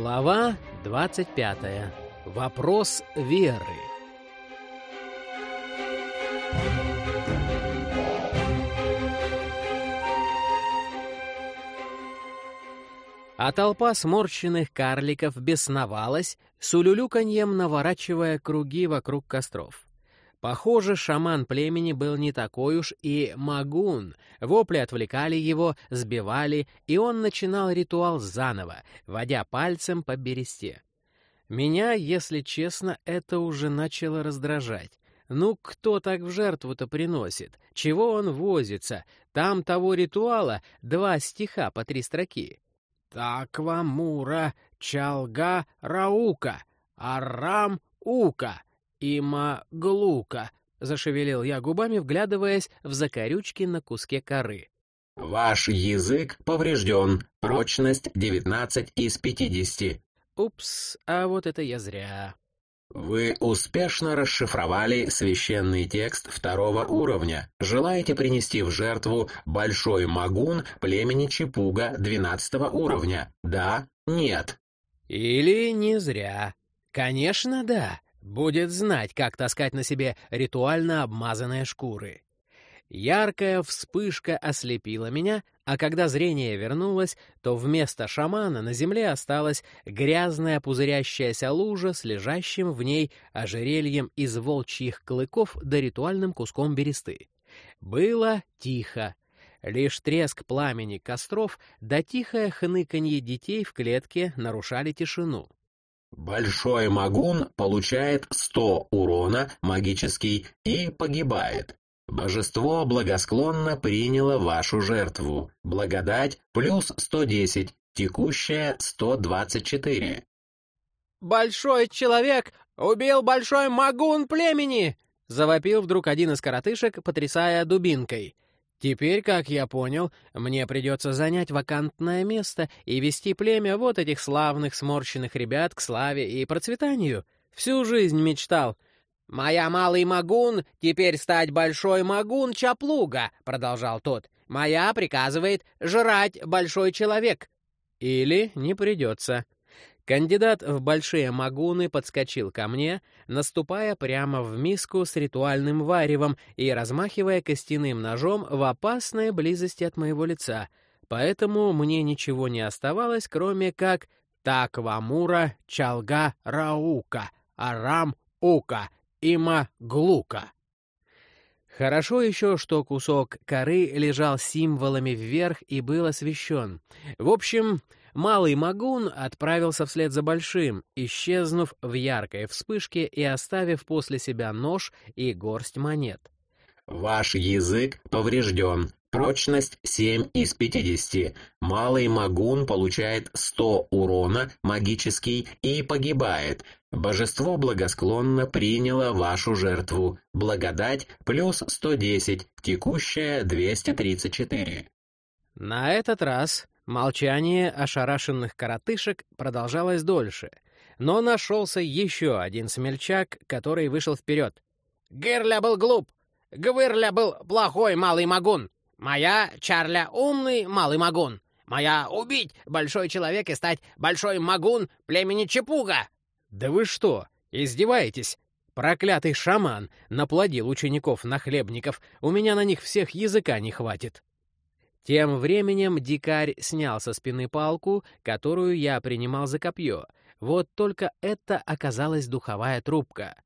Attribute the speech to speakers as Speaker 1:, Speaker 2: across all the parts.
Speaker 1: Глава 25. Вопрос веры. А толпа сморщенных карликов бесновалась, с улюлюканьем наворачивая круги вокруг костров. Похоже, шаман племени был не такой уж и магун. Вопли отвлекали его, сбивали, и он начинал ритуал заново, водя пальцем по бересте. Меня, если честно, это уже начало раздражать. Ну, кто так в жертву-то приносит? Чего он возится? Там того ритуала два стиха по три строки. «Таква Мура Чалга Раука, Арам Ука», «Има глука», — зашевелил я губами, вглядываясь в закорючки на куске коры.
Speaker 2: «Ваш язык поврежден. Прочность 19 из 50».
Speaker 1: «Упс, а вот это я зря».
Speaker 2: Вы успешно расшифровали священный текст второго уровня. Желаете принести в жертву большой магун племени Чепуга 12 уровня? Да? Нет?
Speaker 1: Или не зря? Конечно, да. Будет знать, как таскать на себе ритуально обмазанные шкуры. Яркая вспышка ослепила меня, а когда зрение вернулось, то вместо шамана на земле осталась грязная пузырящаяся лужа с лежащим в ней ожерельем из волчьих клыков да ритуальным куском бересты. Было тихо. Лишь треск пламени костров да тихое хныканье детей в клетке нарушали тишину.
Speaker 2: Большой магун получает 100 урона магический и погибает. Божество благосклонно приняло вашу жертву. Благодать плюс 110, текущая 124.
Speaker 1: «Большой человек убил большой магун племени!» — завопил вдруг один из коротышек, потрясая дубинкой — Теперь, как я понял, мне придется занять вакантное место и вести племя вот этих славных сморщенных ребят к славе и процветанию. Всю жизнь мечтал. «Моя малый магун теперь стать большой магун Чаплуга», — продолжал тот. «Моя приказывает жрать большой человек». Или не придется. Кандидат в большие магуны подскочил ко мне, наступая прямо в миску с ритуальным варевом и размахивая костяным ножом в опасной близости от моего лица, поэтому мне ничего не оставалось, кроме как «Таквамура Чалга Раука, Арам Ука, Има Глука». Хорошо еще, что кусок коры лежал символами вверх и был освещен. В общем, Малый Магун отправился вслед за Большим, исчезнув в яркой вспышке и оставив после себя нож и горсть монет.
Speaker 2: «Ваш язык поврежден. Прочность 7 из 50. Малый Магун получает 100 урона магический и погибает. Божество благосклонно приняло вашу жертву. Благодать плюс 110, текущая 234».
Speaker 1: На этот раз Молчание ошарашенных коротышек продолжалось дольше, но нашелся еще один смельчак, который вышел вперед. «Гырля был глуп! Гвырля был плохой малый магун! Моя Чарля умный малый магун! Моя убить большой человек и стать большой магун племени Чепуга!» «Да вы что, издеваетесь?» Проклятый шаман наплодил учеников-нахлебников, у меня на них всех языка не хватит. Тем временем дикарь снял со спины палку, которую я принимал за копье. Вот только это оказалась духовая трубка.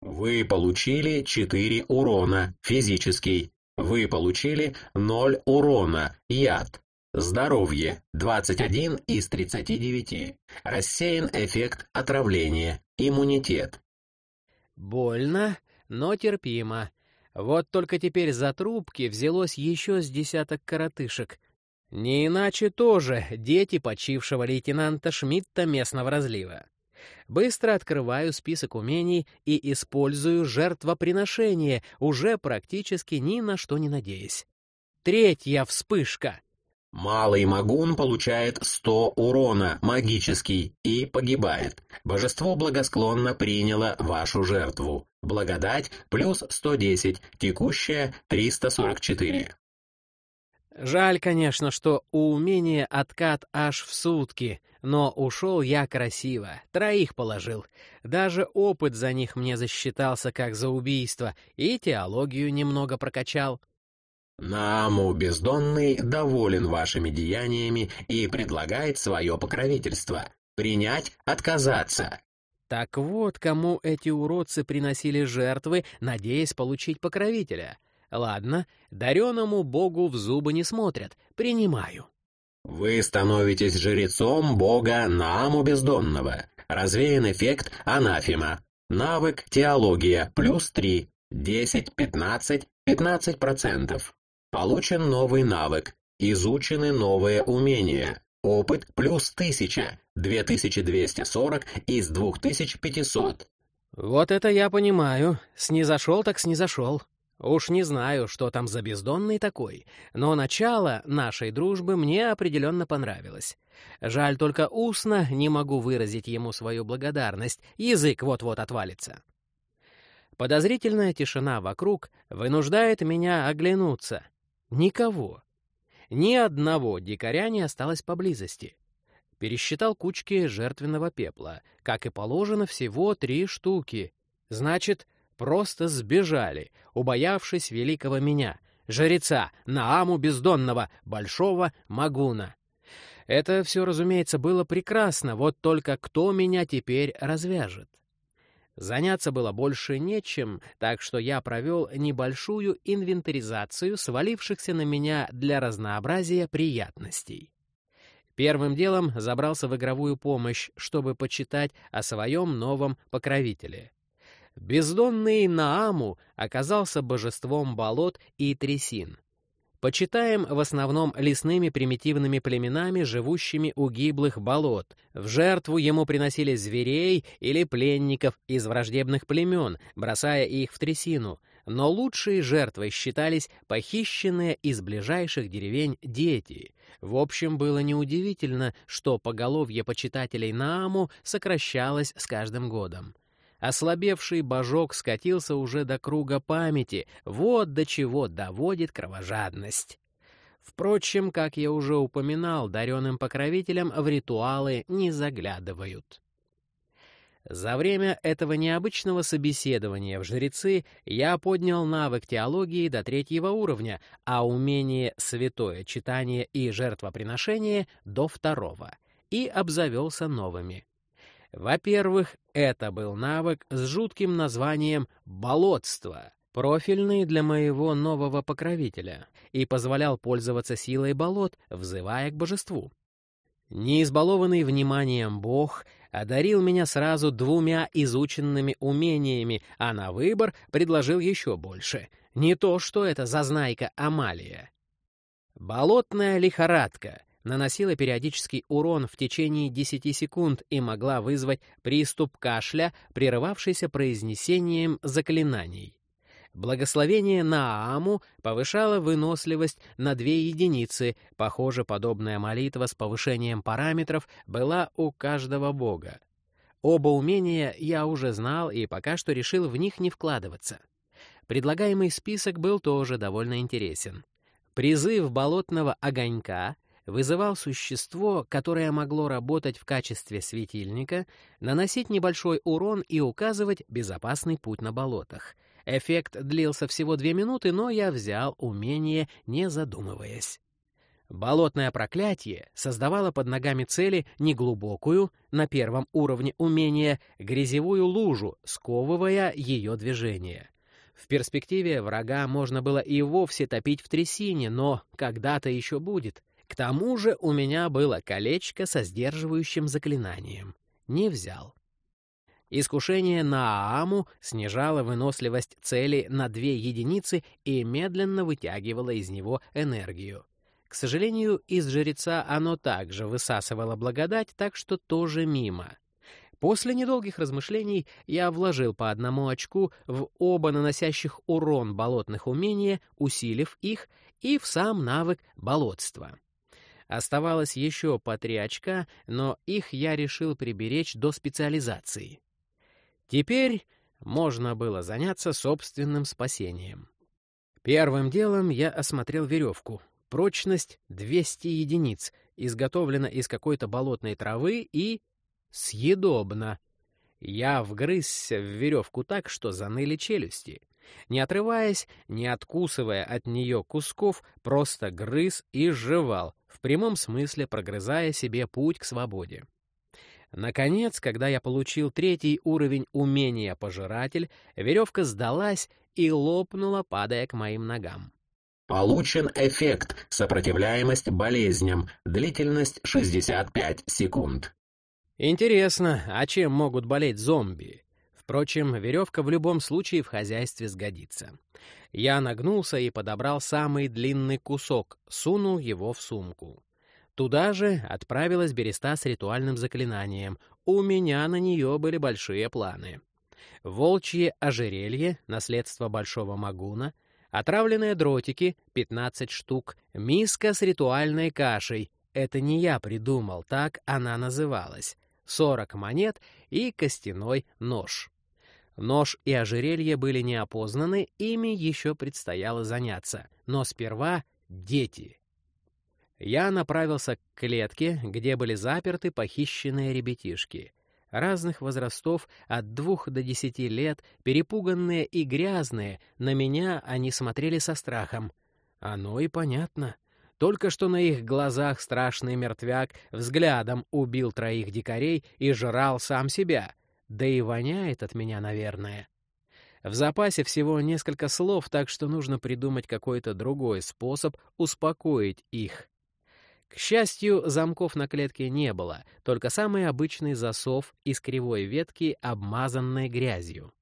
Speaker 2: Вы получили 4 урона, физический. Вы получили 0 урона, яд. Здоровье, 21 из 39. Рассеян эффект отравления, иммунитет.
Speaker 1: Больно, но терпимо. Вот только теперь за трубки взялось еще с десяток коротышек. Не иначе тоже дети почившего лейтенанта Шмидта местного разлива. Быстро открываю список умений и использую жертвоприношение, уже практически ни на что не надеясь. Третья вспышка.
Speaker 2: Малый магун получает 100 урона, магический, и погибает. Божество благосклонно приняло вашу жертву. Благодать плюс 110, текущая 344.
Speaker 1: Жаль, конечно, что у умения откат аж в сутки, но ушел я красиво, троих положил. Даже опыт за них мне засчитался как за убийство, и теологию немного прокачал.
Speaker 2: Наму бездонный доволен вашими деяниями и предлагает свое покровительство. Принять, отказаться.
Speaker 1: Так вот, кому эти уродцы приносили жертвы, надеясь получить покровителя. Ладно, дареному богу в зубы не смотрят. Принимаю.
Speaker 2: Вы становитесь жрецом бога Нааму Бездонного. Развеян эффект анафема. Навык теология плюс 3. 10, 15, 15%. Получен новый навык. Изучены новые умения. Опыт плюс 1000. 2240 из 2500.
Speaker 1: Вот это я понимаю. Снизошел так снизошел. Уж не знаю, что там за бездонный такой, но начало нашей дружбы мне определенно понравилось. Жаль, только устно не могу выразить ему свою благодарность, язык вот-вот отвалится. Подозрительная тишина вокруг вынуждает меня оглянуться. Никого. Ни одного дикаря не осталось поблизости. Пересчитал кучки жертвенного пепла. Как и положено, всего три штуки. Значит, просто сбежали, убоявшись великого меня, жреца, Нааму Бездонного, Большого Магуна. Это все, разумеется, было прекрасно, вот только кто меня теперь развяжет? Заняться было больше нечем, так что я провел небольшую инвентаризацию свалившихся на меня для разнообразия приятностей. Первым делом забрался в игровую помощь, чтобы почитать о своем новом покровителе. Бездонный Нааму оказался божеством болот и трясин. Почитаем в основном лесными примитивными племенами, живущими у гиблых болот. В жертву ему приносили зверей или пленников из враждебных племен, бросая их в трясину. Но лучшей жертвой считались похищенные из ближайших деревень дети. В общем, было неудивительно, что поголовье почитателей Нааму сокращалось с каждым годом. Ослабевший божок скатился уже до круга памяти. Вот до чего доводит кровожадность. Впрочем, как я уже упоминал, даренным покровителям в ритуалы не заглядывают. За время этого необычного собеседования в жрецы я поднял навык теологии до третьего уровня, а умение святое читание и жертвоприношение до второго, и обзавелся новыми. Во-первых, это был навык с жутким названием «болотство», профильный для моего нового покровителя, и позволял пользоваться силой болот, взывая к божеству. Неизбалованный вниманием бог одарил меня сразу двумя изученными умениями, а на выбор предложил еще больше. Не то, что это зазнайка Амалия. Болотная лихорадка наносила периодический урон в течение 10 секунд и могла вызвать приступ кашля, прерывавшийся произнесением заклинаний. Благословение на Ааму повышало выносливость на две единицы. Похоже, подобная молитва с повышением параметров была у каждого бога. Оба умения я уже знал и пока что решил в них не вкладываться. Предлагаемый список был тоже довольно интересен. Призыв болотного огонька — вызывал существо, которое могло работать в качестве светильника, наносить небольшой урон и указывать безопасный путь на болотах. Эффект длился всего две минуты, но я взял умение, не задумываясь. Болотное проклятие создавало под ногами цели неглубокую, на первом уровне умения, грязевую лужу, сковывая ее движение. В перспективе врага можно было и вовсе топить в трясине, но когда-то еще будет. К тому же у меня было колечко со сдерживающим заклинанием. Не взял. Искушение на Ааму снижало выносливость цели на две единицы и медленно вытягивало из него энергию. К сожалению, из жреца оно также высасывало благодать, так что тоже мимо. После недолгих размышлений я вложил по одному очку в оба наносящих урон болотных умения, усилив их, и в сам навык болотства. Оставалось еще по три очка, но их я решил приберечь до специализации. Теперь можно было заняться собственным спасением. Первым делом я осмотрел веревку. Прочность 200 единиц, изготовлена из какой-то болотной травы и... съедобна. Я вгрызся в веревку так, что заныли челюсти. Не отрываясь, не откусывая от нее кусков, просто грыз и жевал, в прямом смысле прогрызая себе путь к свободе. Наконец, когда я получил третий уровень умения «Пожиратель», веревка сдалась и лопнула, падая к моим ногам.
Speaker 2: Получен эффект «Сопротивляемость болезням», длительность 65 секунд.
Speaker 1: Интересно, а чем могут болеть зомби? Впрочем, веревка в любом случае в хозяйстве сгодится. Я нагнулся и подобрал самый длинный кусок, сунул его в сумку. Туда же отправилась береста с ритуальным заклинанием. У меня на нее были большие планы. Волчье ожерелье, наследство Большого Магуна, отравленные дротики, 15 штук, миска с ритуальной кашей. Это не я придумал, так она называлась. 40 монет и костяной нож. Нож и ожерелье были неопознаны, ими еще предстояло заняться. Но сперва дети. Я направился к клетке, где были заперты похищенные ребятишки. Разных возрастов, от двух до десяти лет, перепуганные и грязные, на меня они смотрели со страхом. Оно и понятно. Только что на их глазах страшный мертвяк взглядом убил троих дикарей и жрал сам себя. Да и воняет от меня, наверное. В запасе всего несколько слов, так что нужно придумать какой-то другой способ успокоить их. К счастью, замков на клетке не было, только самый обычный засов из кривой ветки, обмазанной грязью.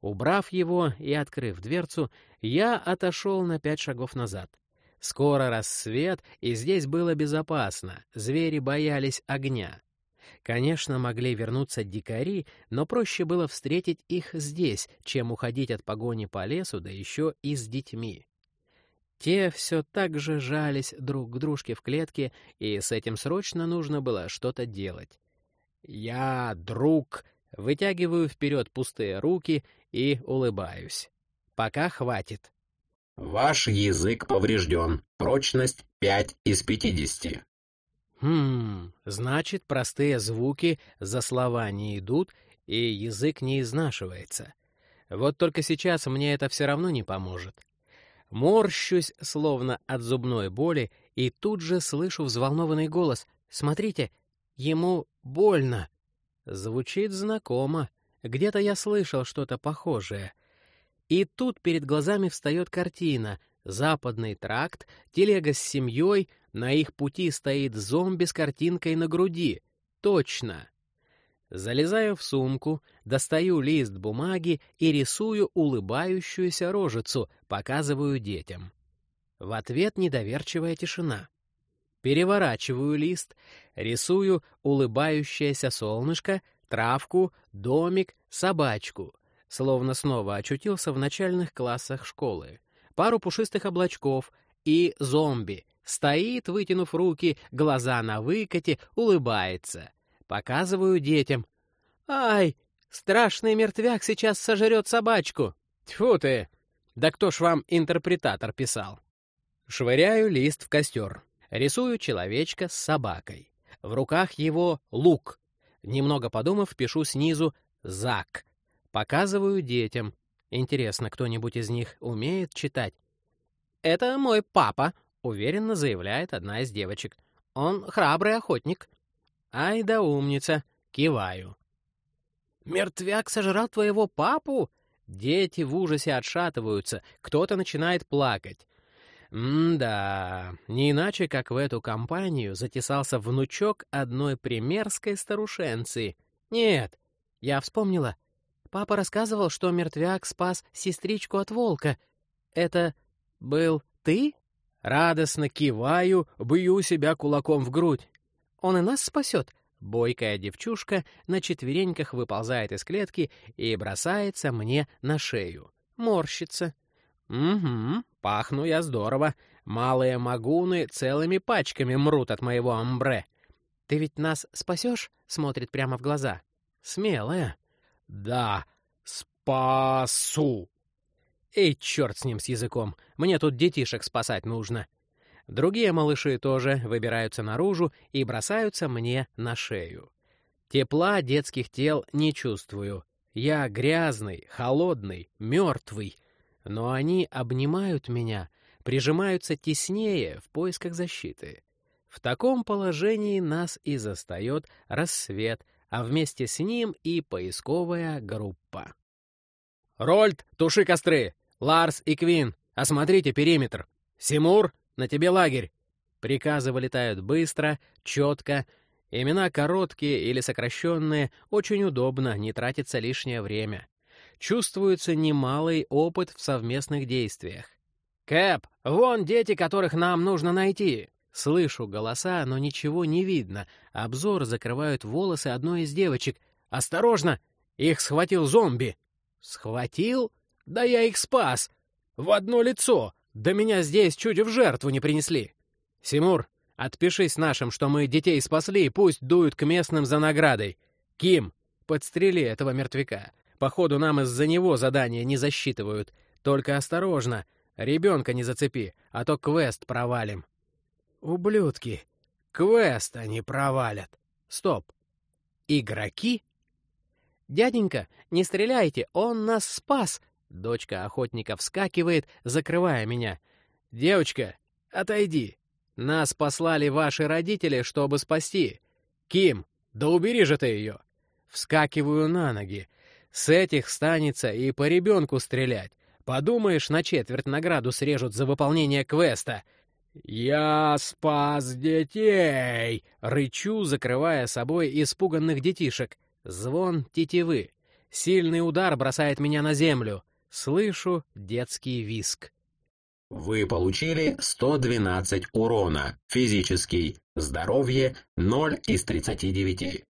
Speaker 1: Убрав его и открыв дверцу, я отошел на пять шагов назад. Скоро рассвет, и здесь было безопасно, звери боялись огня. Конечно, могли вернуться дикари, но проще было встретить их здесь, чем уходить от погони по лесу, да еще и с детьми. Те все так же жались друг к дружке в клетке, и с этим срочно нужно было что-то делать. Я, друг, вытягиваю вперед пустые руки и улыбаюсь. Пока хватит.
Speaker 2: Ваш язык поврежден. Прочность 5 из 50.
Speaker 1: Хм, значит, простые звуки за слова не идут, и язык не изнашивается. Вот только сейчас мне это все равно не поможет. Морщусь, словно от зубной боли, и тут же слышу взволнованный голос. «Смотрите, ему больно!» Звучит знакомо. Где-то я слышал что-то похожее — и тут перед глазами встает картина. Западный тракт, телега с семьей, на их пути стоит зомби с картинкой на груди. Точно. Залезаю в сумку, достаю лист бумаги и рисую улыбающуюся рожицу, показываю детям. В ответ недоверчивая тишина. Переворачиваю лист, рисую улыбающееся солнышко, травку, домик, собачку — словно снова очутился в начальных классах школы. Пару пушистых облачков и зомби. Стоит, вытянув руки, глаза на выкате, улыбается. Показываю детям. «Ай, страшный мертвяк сейчас сожрет собачку!» «Тьфу ты! Да кто ж вам интерпретатор писал?» Швыряю лист в костер. Рисую человечка с собакой. В руках его лук. Немного подумав, пишу снизу «Зак». Показываю детям. Интересно, кто-нибудь из них умеет читать? «Это мой папа», — уверенно заявляет одна из девочек. «Он храбрый охотник». «Ай да умница!» — киваю. «Мертвяк сожрал твоего папу?» Дети в ужасе отшатываются, кто-то начинает плакать. М-да, не иначе, как в эту компанию затесался внучок одной примерской старушенции. Нет, я вспомнила, Папа рассказывал, что мертвяк спас сестричку от волка. Это был ты? Радостно киваю, бью себя кулаком в грудь. Он и нас спасет. Бойкая девчушка на четвереньках выползает из клетки и бросается мне на шею. Морщится. Угу, пахну я здорово. Малые магуны целыми пачками мрут от моего амбре. Ты ведь нас спасешь? Смотрит прямо в глаза. Смелая. Да, спасу. Эй, черт с ним, с языком. Мне тут детишек спасать нужно. Другие малыши тоже выбираются наружу и бросаются мне на шею. Тепла детских тел не чувствую. Я грязный, холодный, мертвый. Но они обнимают меня, прижимаются теснее в поисках защиты. В таком положении нас и застает рассвет, а вместе с ним и поисковая группа. «Рольд, туши костры! Ларс и Квин, осмотрите периметр! Симур, на тебе лагерь!» Приказы вылетают быстро, четко. Имена короткие или сокращенные, очень удобно, не тратится лишнее время. Чувствуется немалый опыт в совместных действиях. «Кэп, вон дети, которых нам нужно найти!» Слышу голоса, но ничего не видно. Обзор закрывают волосы одной из девочек. «Осторожно! Их схватил зомби!» «Схватил? Да я их спас! В одно лицо! Да меня здесь чуть в жертву не принесли!» «Симур, отпишись нашим, что мы детей спасли, пусть дуют к местным за наградой. Ким, подстрели этого мертвяка. Походу, нам из-за него задания не засчитывают. Только осторожно, ребенка не зацепи, а то квест провалим». «Ублюдки! Квест они провалят! Стоп! Игроки?» «Дяденька, не стреляйте, он нас спас!» Дочка охотника вскакивает, закрывая меня. «Девочка, отойди! Нас послали ваши родители, чтобы спасти! Ким, да убери же ты ее!» Вскакиваю на ноги. С этих станется и по ребенку стрелять. Подумаешь, на четверть награду срежут за выполнение квеста. «Я спас детей!» — рычу, закрывая собой испуганных детишек. Звон тетивы. Сильный удар бросает меня на землю. Слышу детский виск.
Speaker 2: Вы получили 112 урона. Физический. Здоровье 0 из 39.